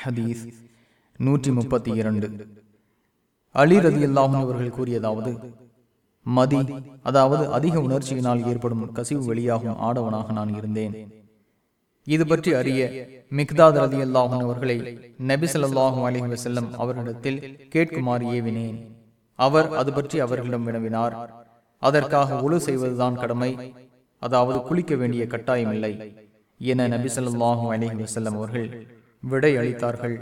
ஹதீஸ் நூற்றி முப்பத்தி இரண்டு. அலி ரதி அல்லாஹன் அவர்கள் கூறியதாவது மதி அதாவது அதிக உணர்ச்சியினால் ஏற்படும் கசிவு வெளியாகும் ஆடவனாக நான் இருந்தேன். இது பற்றி அறிய மிக்தாத் ரதி அல்லாஹன் அவர்களை நபிசல்லாஹும் அலிஹி வசல்லம் அவர்களிடத்தில் கேட்குமாறு ஏவினேன். அவர் அது பற்றி அவர்களிடம் வினவினார். அதற்காக ஒழு செய்வதுதான் கடமை. அதாவது குளிக்க வேண்டிய கட்டாயமில்லை என நபிசல்லாஹும் அலிஹி வசல்லம் அவர்கள் விடையளித்தார்கள்.